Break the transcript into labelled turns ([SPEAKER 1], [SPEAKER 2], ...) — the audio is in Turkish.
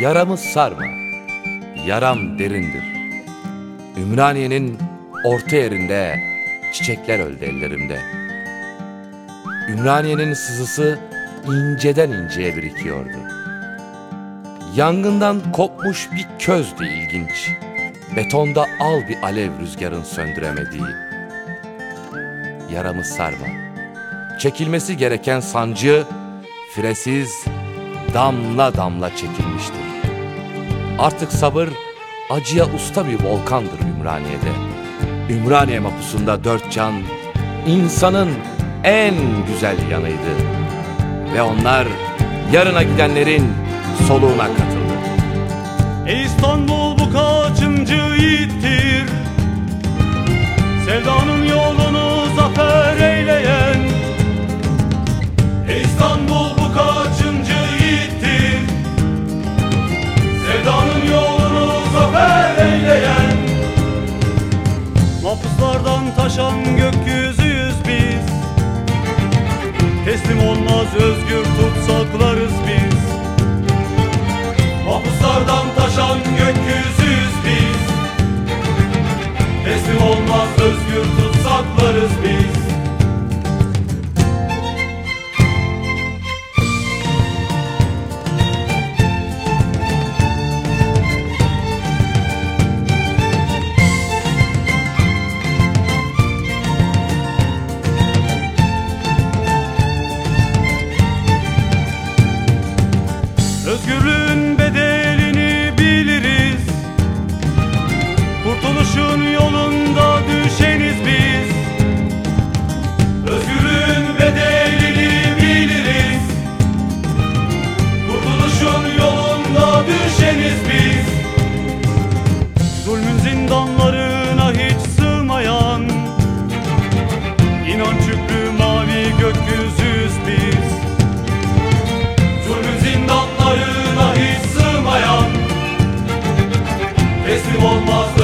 [SPEAKER 1] Yaramı sarma, yaram derindir. Ümraniye'nin orta yerinde çiçekler öldü ellerimde. Ümraniye'nin sızısı inceden inceye birikiyordu. Yangından kopmuş bir közdü ilginç. Betonda al bir alev rüzgarın söndüremediği. Yaramı sarma. Çekilmesi gereken sancı firesiz damla damla çekilmiştir. Artık sabır acıya usta bir volkandır Ümraniye'de. Ümraniye mapusunda dört can insanın en güzel yanıydı. Ve onlar yarına gidenlerin soluğuna katıldı.
[SPEAKER 2] Ey İstanbul bu kaçıncı yiğittir Sevdanın Mahpuslardan taşan gökyüzüyüz biz. Teslim olmaz özgür tutsaklarız biz. Mahpuslardan taşan gökyüzüyüz biz. Teslim olmaz özgür tutsaklarız biz bütün beden teslim olmaz.